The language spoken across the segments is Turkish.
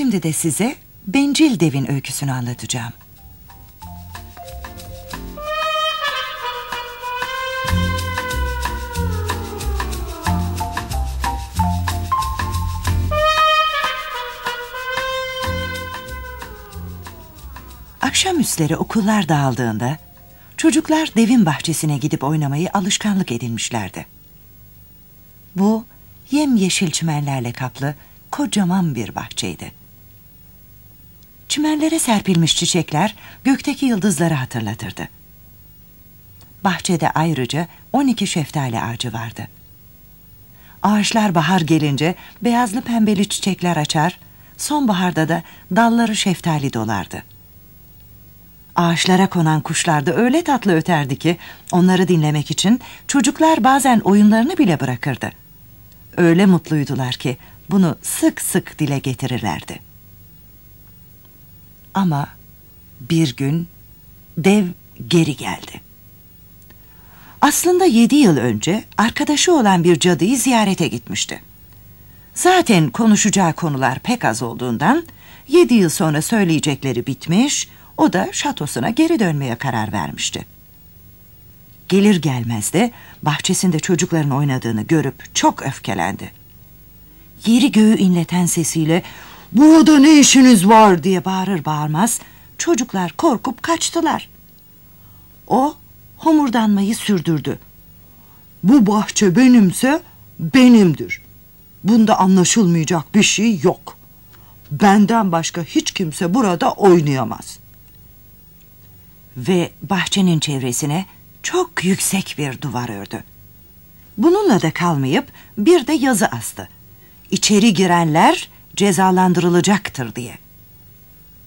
Şimdi de size bencil devin öyküsünü anlatacağım. Akşamüstleri okullar dağıldığında çocuklar devin bahçesine gidip oynamayı alışkanlık edinmişlerdi. Bu yemyeşil çimenlerle kaplı kocaman bir bahçeydi. Çimenlere serpilmiş çiçekler gökteki yıldızları hatırlatırdı. Bahçede ayrıca 12 şeftali ağacı vardı. Ağaçlar bahar gelince beyazlı pembeli çiçekler açar, sonbaharda da dalları şeftali dolardı. Ağaçlara konan kuşlar da öyle tatlı öterdi ki onları dinlemek için çocuklar bazen oyunlarını bile bırakırdı. Öyle mutluydular ki bunu sık sık dile getirirlerdi. Ama bir gün dev geri geldi. Aslında yedi yıl önce arkadaşı olan bir cadıyı ziyarete gitmişti. Zaten konuşacağı konular pek az olduğundan yedi yıl sonra söyleyecekleri bitmiş, o da şatosuna geri dönmeye karar vermişti. Gelir gelmez de bahçesinde çocukların oynadığını görüp çok öfkelendi. Yeri göğü inleten sesiyle ''Burada ne işiniz var?'' diye bağırır bağırmaz çocuklar korkup kaçtılar. O homurdanmayı sürdürdü. ''Bu bahçe benimse benimdir. Bunda anlaşılmayacak bir şey yok. Benden başka hiç kimse burada oynayamaz.'' Ve bahçenin çevresine çok yüksek bir duvar ördü. Bununla da kalmayıp bir de yazı astı. İçeri girenler cezalandırılacaktır diye.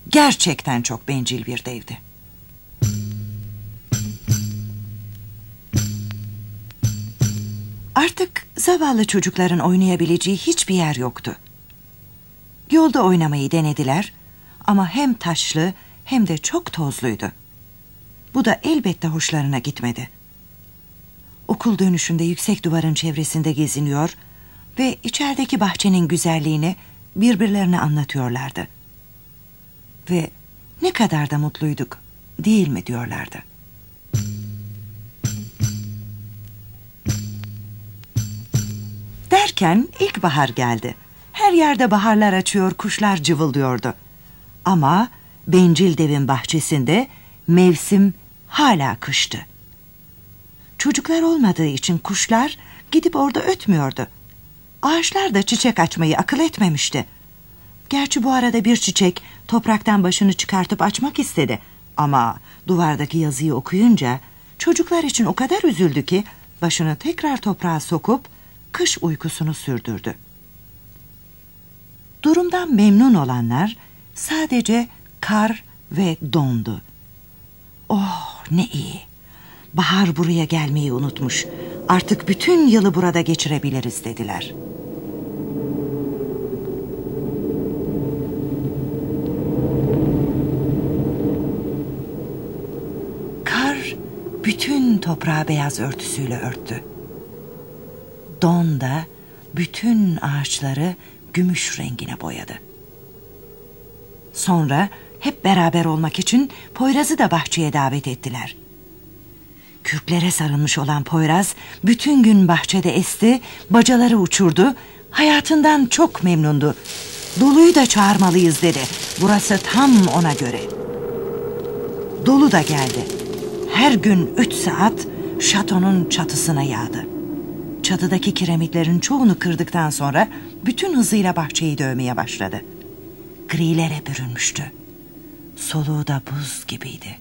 Gerçekten çok bencil bir devdi. Artık zavallı çocukların oynayabileceği hiçbir yer yoktu. Yolda oynamayı denediler ama hem taşlı hem de çok tozluydu. Bu da elbette hoşlarına gitmedi. Okul dönüşünde yüksek duvarın çevresinde geziniyor ve içerideki bahçenin güzelliğini birbirlerine anlatıyorlardı. Ve ne kadar da mutluyduk değil mi diyorlardı. Derken ilkbahar geldi. Her yerde baharlar açıyor, kuşlar cıvıldıyordu. Ama bencil devin bahçesinde mevsim hala kıştı. Çocuklar olmadığı için kuşlar gidip orada ötmüyordu. Ağaçlar da çiçek açmayı akıl etmemişti. Gerçi bu arada bir çiçek topraktan başını çıkartıp açmak istedi. Ama duvardaki yazıyı okuyunca çocuklar için o kadar üzüldü ki başını tekrar toprağa sokup kış uykusunu sürdürdü. Durumdan memnun olanlar sadece kar ve dondu. Oh ne iyi. Bahar buraya gelmeyi unutmuş. Artık bütün yılı burada geçirebiliriz dediler. Kar bütün toprağı beyaz örtüsüyle örttü. Don da bütün ağaçları gümüş rengine boyadı. Sonra hep beraber olmak için Poyraz'ı da bahçeye davet ettiler. Kürklere sarılmış olan Poyraz bütün gün bahçede esti, bacaları uçurdu, hayatından çok memnundu. Dolu'yu da çağırmalıyız dedi. Burası tam ona göre. Dolu da geldi. Her gün üç saat şatonun çatısına yağdı. Çatıdaki kiremitlerin çoğunu kırdıktan sonra bütün hızıyla bahçeyi dövmeye başladı. Grilere bürünmüştü. Soluğu da buz gibiydi.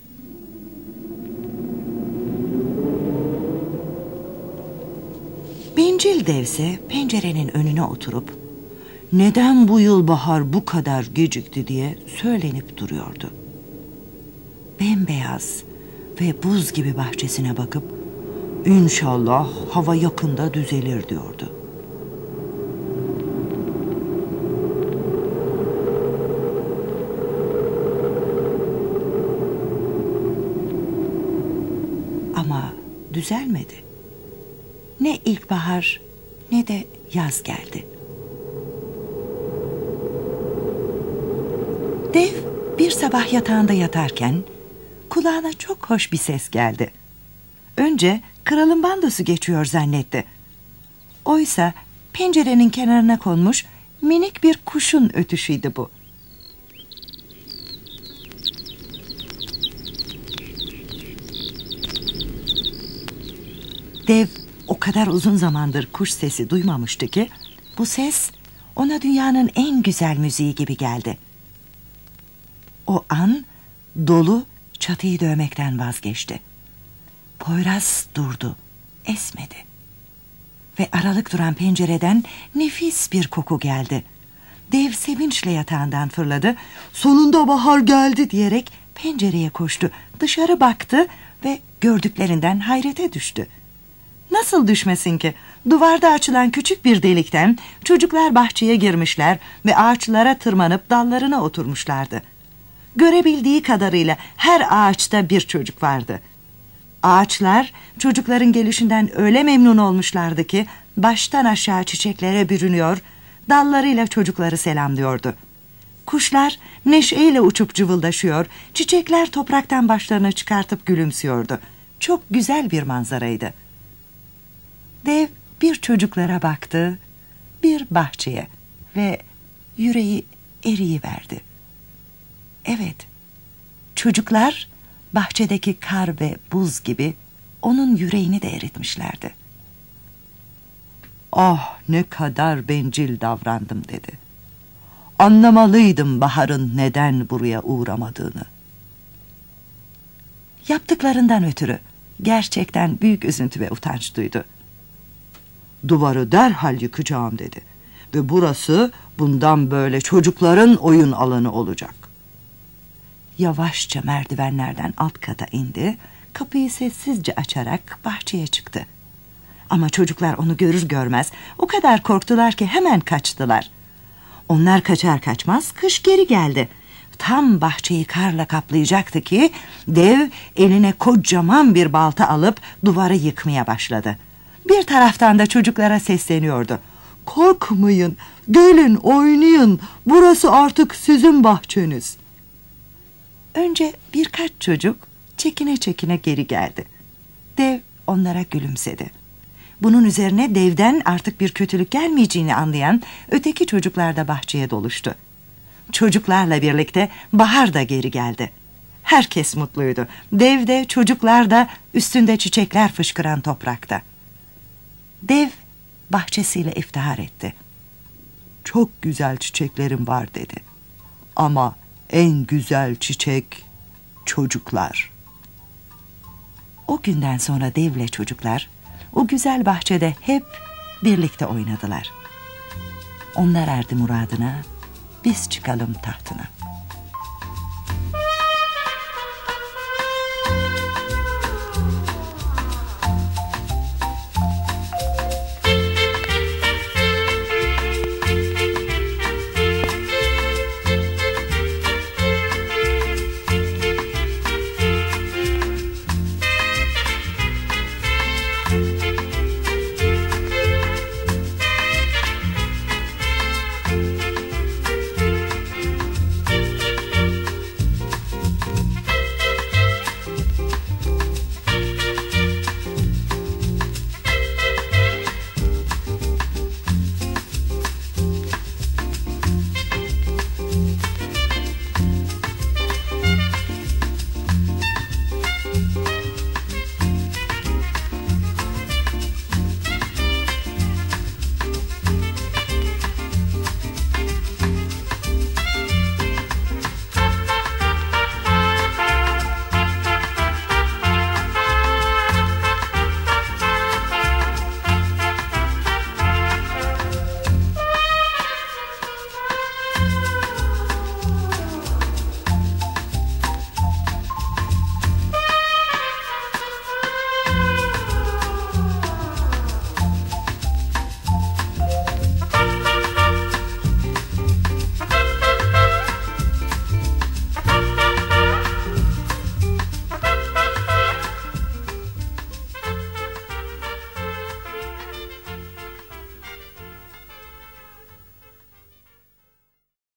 Bencil devse pencerenin önüne oturup neden bu yıl bahar bu kadar gecikti diye söylenip duruyordu. Bembeyaz ve buz gibi bahçesine bakıp inşallah hava yakında düzelir diyordu. Ama düzelmedi. Ne ilkbahar ne de yaz geldi. Dev bir sabah yatağında yatarken kulağına çok hoş bir ses geldi. Önce kralın bandosu geçiyor zannetti. Oysa pencerenin kenarına konmuş minik bir kuşun ötüşüydü bu. Dev kadar uzun zamandır kuş sesi duymamıştı ki bu ses ona dünyanın en güzel müziği gibi geldi. O an dolu çatıyı dövmekten vazgeçti. Poyraz durdu, esmedi. Ve aralık duran pencereden nefis bir koku geldi. Dev sevinçle yatağından fırladı. Sonunda bahar geldi diyerek pencereye koştu. Dışarı baktı ve gördüklerinden hayrete düştü. Nasıl düşmesin ki? Duvarda açılan küçük bir delikten çocuklar bahçeye girmişler ve ağaçlara tırmanıp dallarına oturmuşlardı. Görebildiği kadarıyla her ağaçta bir çocuk vardı. Ağaçlar çocukların gelişinden öyle memnun olmuşlardı ki baştan aşağı çiçeklere bürünüyor, dallarıyla çocukları selamlıyordu. Kuşlar neşeyle uçup cıvıldaşıyor, çiçekler topraktan başlarını çıkartıp gülümsüyordu. Çok güzel bir manzaraydı. Dev bir çocuklara baktı, bir bahçeye ve yüreği eriyiverdi. Evet, çocuklar bahçedeki kar ve buz gibi onun yüreğini de eritmişlerdi. Ah ne kadar bencil davrandım dedi. Anlamalıydım baharın neden buraya uğramadığını. Yaptıklarından ötürü gerçekten büyük üzüntü ve utanç duydu. Duvarı derhal yıkacağım dedi. Ve burası bundan böyle çocukların oyun alanı olacak. Yavaşça merdivenlerden alt kata indi, kapıyı sessizce açarak bahçeye çıktı. Ama çocuklar onu görür görmez o kadar korktular ki hemen kaçtılar. Onlar kaçar kaçmaz kış geri geldi. Tam bahçeyi karla kaplayacaktı ki dev eline kocaman bir balta alıp duvarı yıkmaya başladı. Bir taraftan da çocuklara sesleniyordu. Korkmayın, gelin oynayın, burası artık sizin bahçeniz. Önce birkaç çocuk çekine çekine geri geldi. Dev onlara gülümsedi. Bunun üzerine devden artık bir kötülük gelmeyeceğini anlayan öteki çocuklar da bahçeye doluştu. Çocuklarla birlikte bahar da geri geldi. Herkes mutluydu. Dev de çocuklar da üstünde çiçekler fışkıran toprakta. Dev bahçesiyle iftihar etti. Çok güzel çiçeklerim var dedi. Ama en güzel çiçek çocuklar. O günden sonra devle çocuklar o güzel bahçede hep birlikte oynadılar. Onlar erdi muradına, biz çıkalım tahtına.''